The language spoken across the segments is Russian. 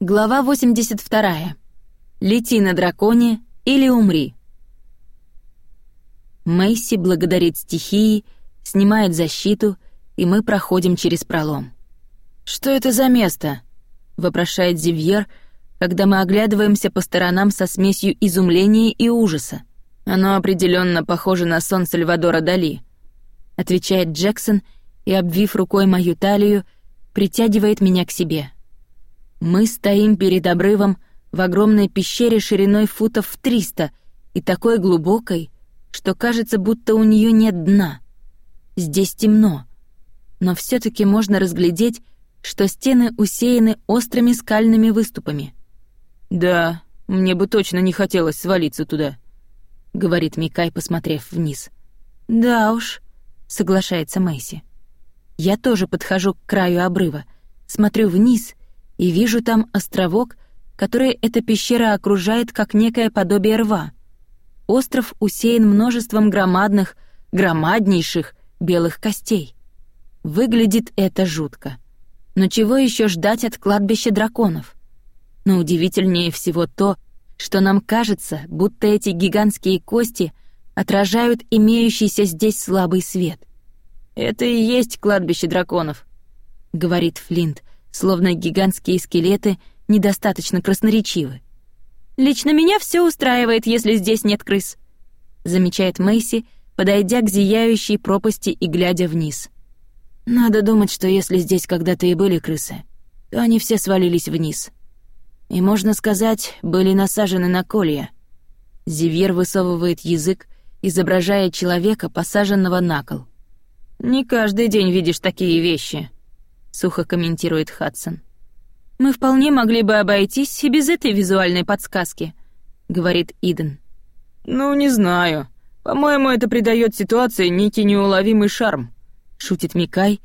Глава 82. Лети на драконе или умри. Мэйси благодарит стихии, снимает защиту, и мы проходим через пролом. «Что это за место?» — вопрошает Зивьер, когда мы оглядываемся по сторонам со смесью изумления и ужаса. «Оно определенно похоже на сон Сальвадора Дали», — отвечает Джексон и, обвив рукой мою талию, притягивает меня к себе. Мы стоим перед обрывом в огромной пещере шириной футов в триста и такой глубокой, что кажется, будто у нее нет дна. Здесь темно, но все таки можно разглядеть, что стены усеяны острыми скальными выступами. «Да, мне бы точно не хотелось свалиться туда», — говорит Микай, посмотрев вниз. «Да уж», — соглашается Мэйси. Я тоже подхожу к краю обрыва, смотрю вниз и вижу там островок, который эта пещера окружает как некое подобие рва. Остров усеян множеством громадных, громаднейших белых костей. Выглядит это жутко. Но чего еще ждать от кладбища драконов? Но удивительнее всего то, что нам кажется, будто эти гигантские кости отражают имеющийся здесь слабый свет. «Это и есть кладбище драконов», — говорит Флинт, словно гигантские скелеты недостаточно красноречивы. «Лично меня все устраивает, если здесь нет крыс», — замечает Мэйси, подойдя к зияющей пропасти и глядя вниз. «Надо думать, что если здесь когда-то и были крысы, то они все свалились вниз. И, можно сказать, были насажены на колья». Зивьер высовывает язык, изображая человека, посаженного на кол. «Не каждый день видишь такие вещи», сухо комментирует Хадсон. Мы вполне могли бы обойтись и без этой визуальной подсказки, говорит Иден. Ну, не знаю. По-моему, это придает ситуации некий неуловимый шарм, шутит Микай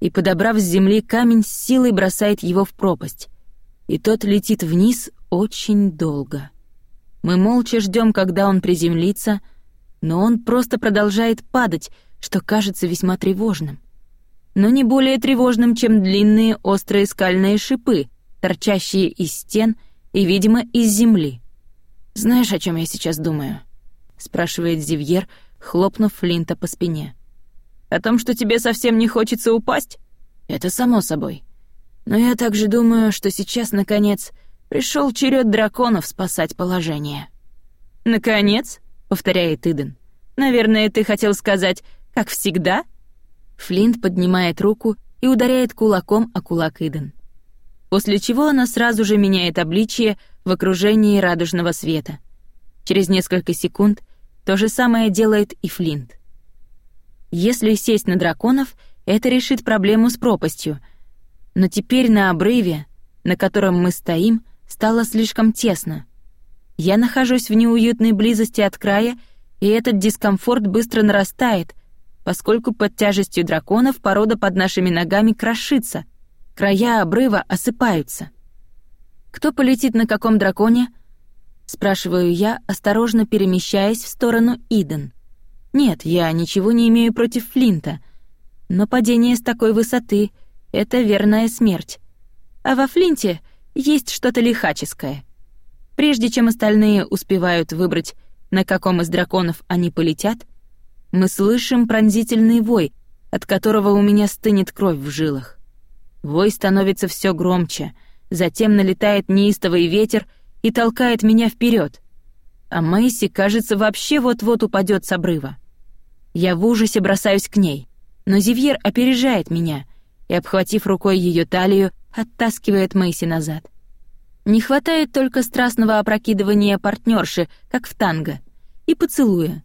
и, подобрав с земли камень, с силой бросает его в пропасть. И тот летит вниз очень долго. Мы молча ждем, когда он приземлится, но он просто продолжает падать, что кажется весьма тревожным но не более тревожным, чем длинные острые скальные шипы, торчащие из стен и, видимо, из земли. «Знаешь, о чем я сейчас думаю?» — спрашивает Зивьер, хлопнув Флинта по спине. «О том, что тебе совсем не хочется упасть?» «Это само собой. Но я также думаю, что сейчас, наконец, пришел черед драконов спасать положение». «Наконец?» — повторяет Иден. «Наверное, ты хотел сказать, как всегда?» Флинт поднимает руку и ударяет кулаком о кулак Иден. После чего она сразу же меняет обличие в окружении радужного света. Через несколько секунд то же самое делает и Флинт. Если сесть на драконов, это решит проблему с пропастью. Но теперь на обрыве, на котором мы стоим, стало слишком тесно. Я нахожусь в неуютной близости от края, и этот дискомфорт быстро нарастает, поскольку под тяжестью драконов порода под нашими ногами крошится, края обрыва осыпаются. «Кто полетит на каком драконе?» — спрашиваю я, осторожно перемещаясь в сторону Иден. «Нет, я ничего не имею против Флинта, но падение с такой высоты — это верная смерть. А во Флинте есть что-то лихаческое. Прежде чем остальные успевают выбрать, на каком из драконов они полетят, мы слышим пронзительный вой, от которого у меня стынет кровь в жилах. Вой становится все громче, затем налетает неистовый ветер и толкает меня вперед. А Мэйси, кажется, вообще вот-вот упадет с обрыва. Я в ужасе бросаюсь к ней, но Зивьер опережает меня и, обхватив рукой ее талию, оттаскивает Мэйси назад. Не хватает только страстного опрокидывания партнерши, как в танго, и поцелуя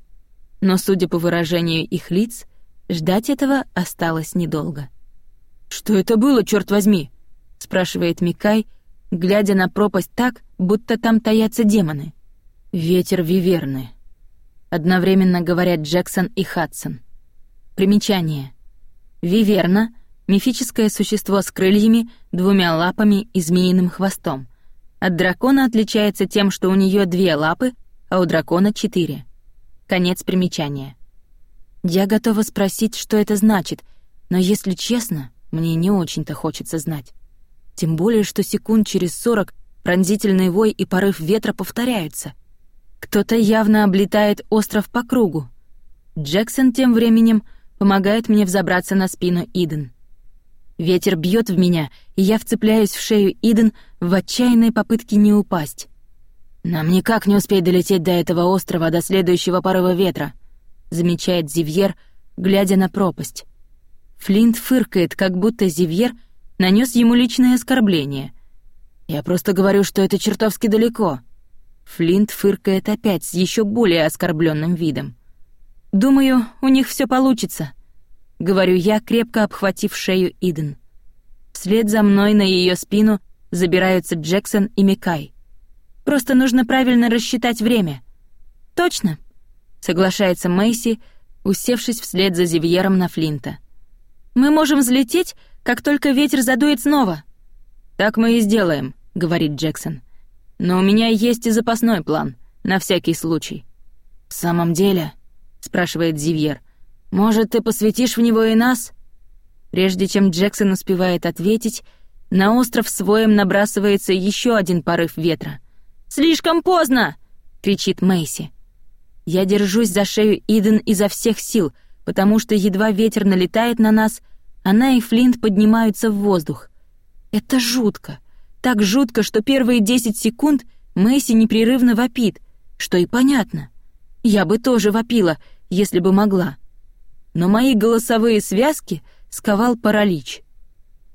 но, судя по выражению их лиц, ждать этого осталось недолго. «Что это было, черт возьми?» — спрашивает Микай, глядя на пропасть так, будто там таятся демоны. «Ветер виверны», — одновременно говорят Джексон и Хадсон. Примечание. Виверна — мифическое существо с крыльями, двумя лапами и змеиным хвостом. От дракона отличается тем, что у нее две лапы, а у дракона четыре. Конец примечания. Я готова спросить, что это значит, но, если честно, мне не очень-то хочется знать. Тем более, что секунд через сорок пронзительный вой и порыв ветра повторяются. Кто-то явно облетает остров по кругу. Джексон тем временем помогает мне взобраться на спину Иден. Ветер бьет в меня, и я вцепляюсь в шею Иден в отчаянной попытке не упасть. «Нам никак не успеть долететь до этого острова до следующего порыва ветра», замечает Зивьер, глядя на пропасть. Флинт фыркает, как будто Зивьер нанес ему личное оскорбление. «Я просто говорю, что это чертовски далеко». Флинт фыркает опять с еще более оскорбленным видом. «Думаю, у них все получится», — говорю я, крепко обхватив шею Иден. Вслед за мной на ее спину забираются Джексон и Микай. Просто нужно правильно рассчитать время. Точно, соглашается Мэйси, усевшись вслед за Зивьером на Флинта. Мы можем взлететь, как только ветер задует снова. Так мы и сделаем, говорит Джексон. Но у меня есть и запасной план, на всякий случай. В самом деле, спрашивает Зивьер. Может, ты посвятишь в него и нас? Прежде чем Джексон успевает ответить, на остров своем набрасывается еще один порыв ветра. «Слишком поздно!» — кричит Мэйси. Я держусь за шею Иден изо всех сил, потому что едва ветер налетает на нас, она и Флинт поднимаются в воздух. Это жутко. Так жутко, что первые 10 секунд Мэйси непрерывно вопит, что и понятно. Я бы тоже вопила, если бы могла. Но мои голосовые связки сковал паралич.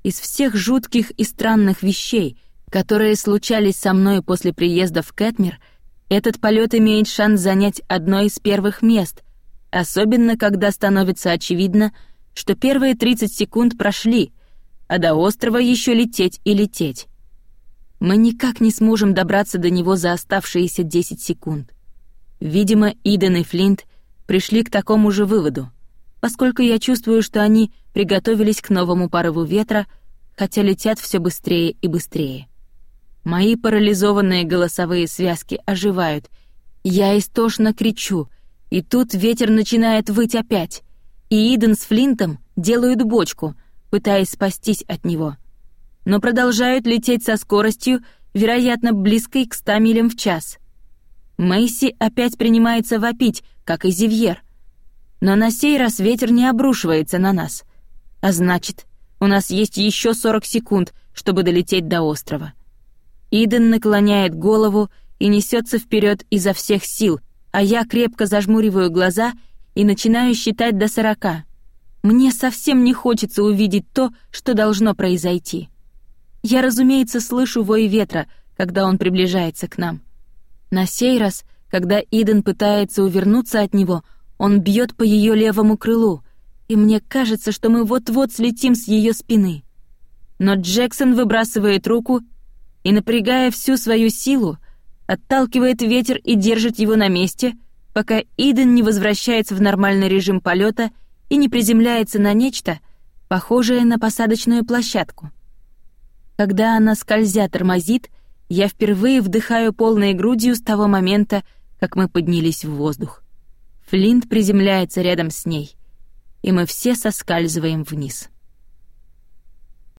Из всех жутких и странных вещей, которые случались со мной после приезда в Кэтмир, этот полет имеет шанс занять одно из первых мест, особенно когда становится очевидно, что первые 30 секунд прошли, а до острова еще лететь и лететь. Мы никак не сможем добраться до него за оставшиеся 10 секунд. Видимо, Иден и Флинт пришли к такому же выводу, поскольку я чувствую, что они приготовились к новому порыву ветра, хотя летят все быстрее и быстрее. Мои парализованные голосовые связки оживают. Я истошно кричу, и тут ветер начинает выть опять, и Иден с Флинтом делают бочку, пытаясь спастись от него. Но продолжают лететь со скоростью, вероятно, близкой к 100 милям в час. Мэйси опять принимается вопить, как и Зивьер. Но на сей раз ветер не обрушивается на нас. А значит, у нас есть еще 40 секунд, чтобы долететь до острова. Иден наклоняет голову и несется вперед изо всех сил, а я крепко зажмуриваю глаза и начинаю считать до сорока. Мне совсем не хочется увидеть то, что должно произойти. Я, разумеется, слышу вой ветра, когда он приближается к нам. На сей раз, когда Иден пытается увернуться от него, он бьет по ее левому крылу, и мне кажется, что мы вот-вот слетим с ее спины. Но Джексон выбрасывает руку и, напрягая всю свою силу, отталкивает ветер и держит его на месте, пока Иден не возвращается в нормальный режим полета и не приземляется на нечто, похожее на посадочную площадку. Когда она скользя тормозит — я впервые вдыхаю полной грудью с того момента, как мы поднялись в воздух. Флинт приземляется рядом с ней, и мы все соскальзываем вниз.